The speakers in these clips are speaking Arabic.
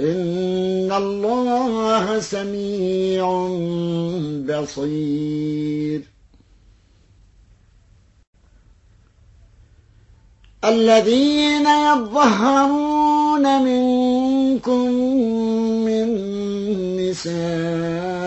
إن الله سميع بصير الذين يظهرون منكم من نسائهم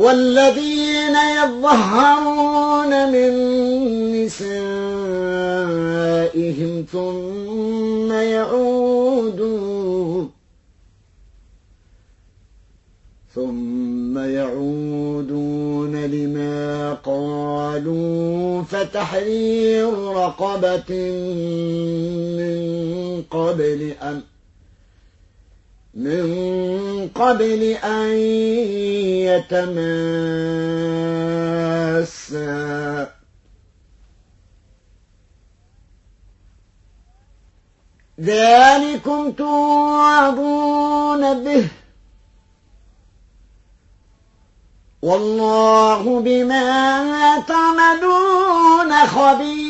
والذين يظهرون من نسائهم ثم يعودون ثم يعودون لما قالوا فتحرير رقبة من قبل أن من قبل أن يتماسا. ذلكم توعظون به. والله بما تعملون خبير.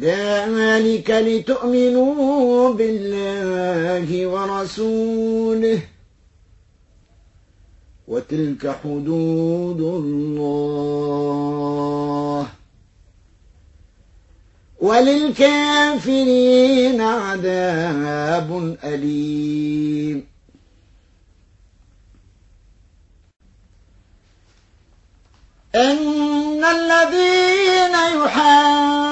ذلك لتؤمنوا بالله ورسوله. وتلك حدود الله. وللكافرين عذاب أليم. إن الذين يحادون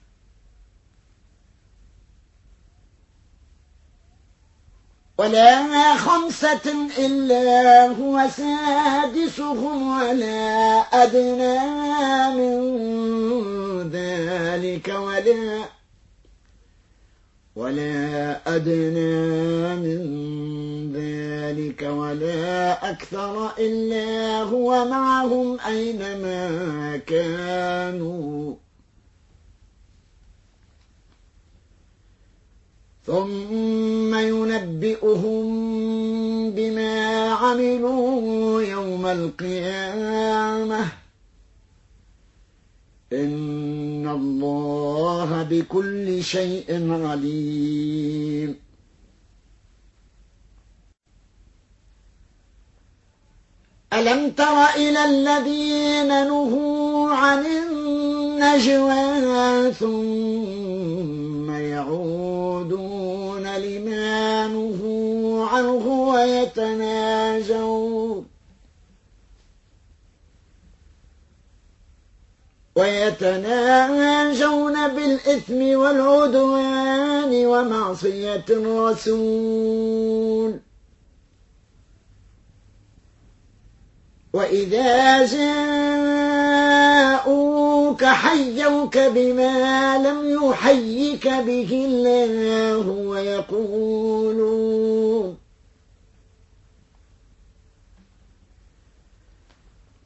ولا خمسة إلا هو سادسهم ولا أدنى من ذلك ولا ولا أدنى من ذلك ولا أكثر إلا هو معهم أينما كانوا ثم ينبئهم بما عملوا يوم القيامة. إن الله بكل شيء عليم. ألم تر إلى الذين نهوا عن النجوى ثم ويتناجون ويتناجون بالإثم والعدوان ومعصية الرسول. وإذا جاءوك حيوك بما لم يحيك به الله ويقولون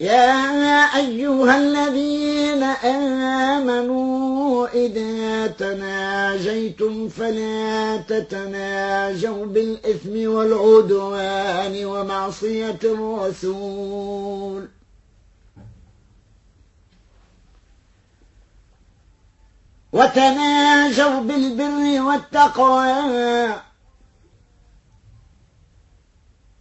يا أيها الذين آمنوا إذا تناجيتم فلا تتناجوا بالإثم والعدوان ومعصية الرسول. وتناجوا بالبر والتقوى.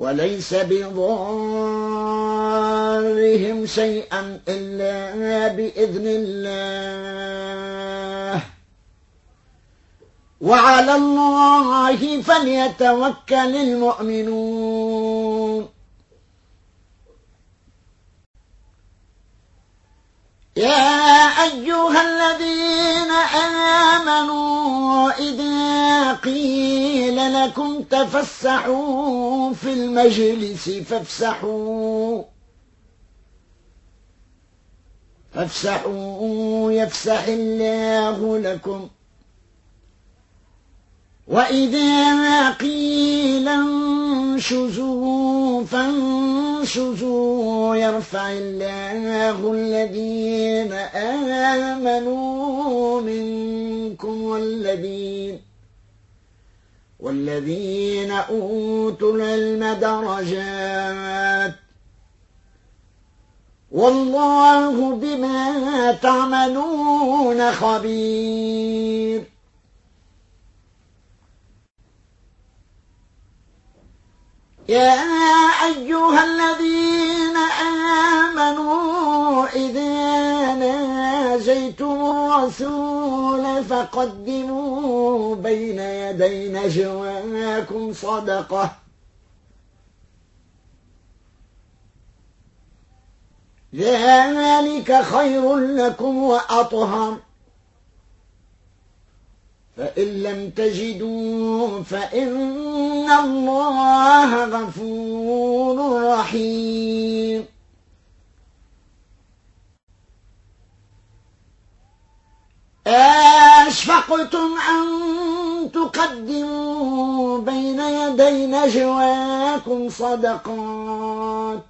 وليس بضارهم شيئا إلا بإذن الله. وعلى الله فليتوكل المؤمنون. يا أيها تفسحوا في المجلس فافسحوا. فافسحوا يفسح الله لكم. وإذا قيل انشزوا فانشزوا يرفع الله الذين آمنوا منكم والذين والذين أوتوا العلم درجات والله بما تعملون خبير يا أيها الذين آمنوا إذا ناجيتم الرسول فقدموا بين يدي نجواكم صدقة. ذلك خير لكم وأطهر. فإن لم تجدوا فإن الله غفور رحيم. أشفقتم أن تقدموا بين يدي نجواكم صدقات.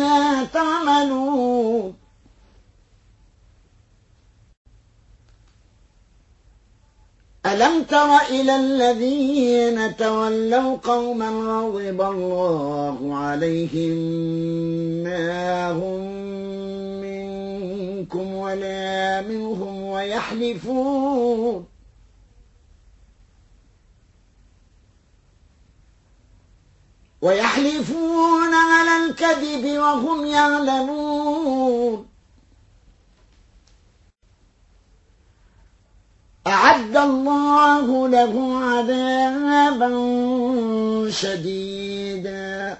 تعملون. ألم تر إلى الذين تولوا قوما غضب الله عليهم ما هم منكم ولا منهم ويحلفون. ويحلفون على الكذب وهم يعلمون. أعد الله له عذابا شديدا.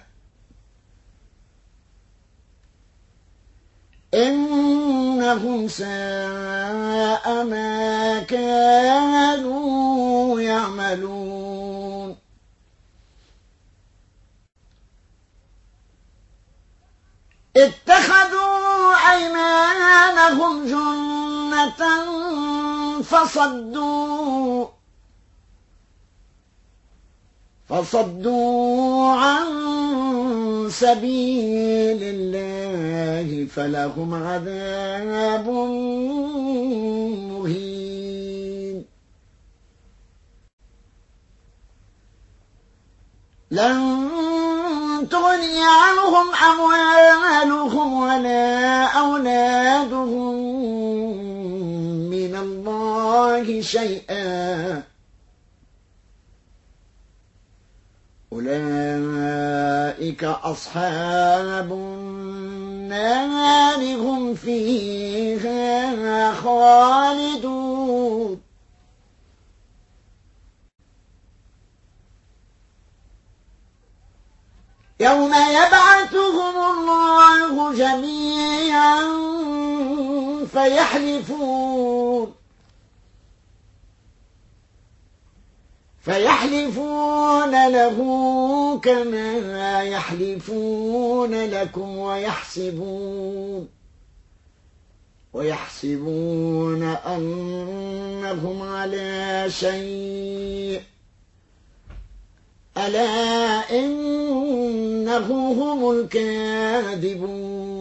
إنهم ساء ما كانوا يعملون. فصدوا. فصدوا عن سبيل الله فلهم عذاب مهين. لن تغني عنهم أموالهم ولا أولادهم الله شيئا. أولئك أصحاب النار هم فيها خالدون. يوم يبعثهم الله جميعا فيحلفون. فيحلفون له كما يحلفون لكم ويحسبون ويحسبون أنهم على شيء ألا إنه هم الكاذبون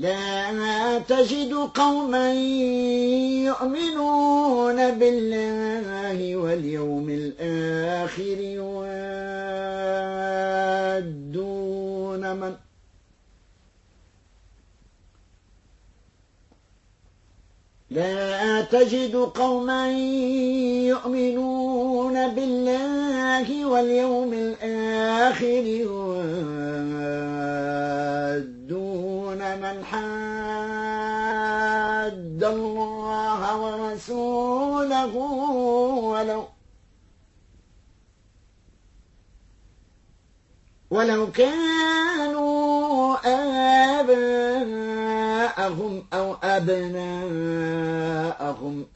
لا تجد قوما يؤمنون بالله واليوم الآخر يوادون من؟ لا تجد قوما يؤمنون بالله واليوم الآخر يوادون من حاد الله ورسوله ولو ولو كانوا آباءهم أو أبناءهم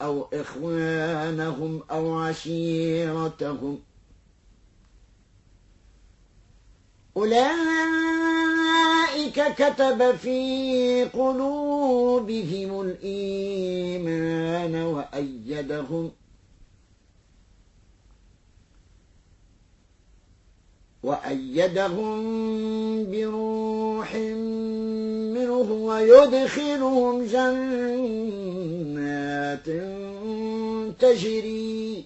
أو إخوانهم أو عشيرتهم أولئك كتب في قلوبهم الإيمان وأيدهم وأيدهم بروح منه ويدخلهم جنات تجري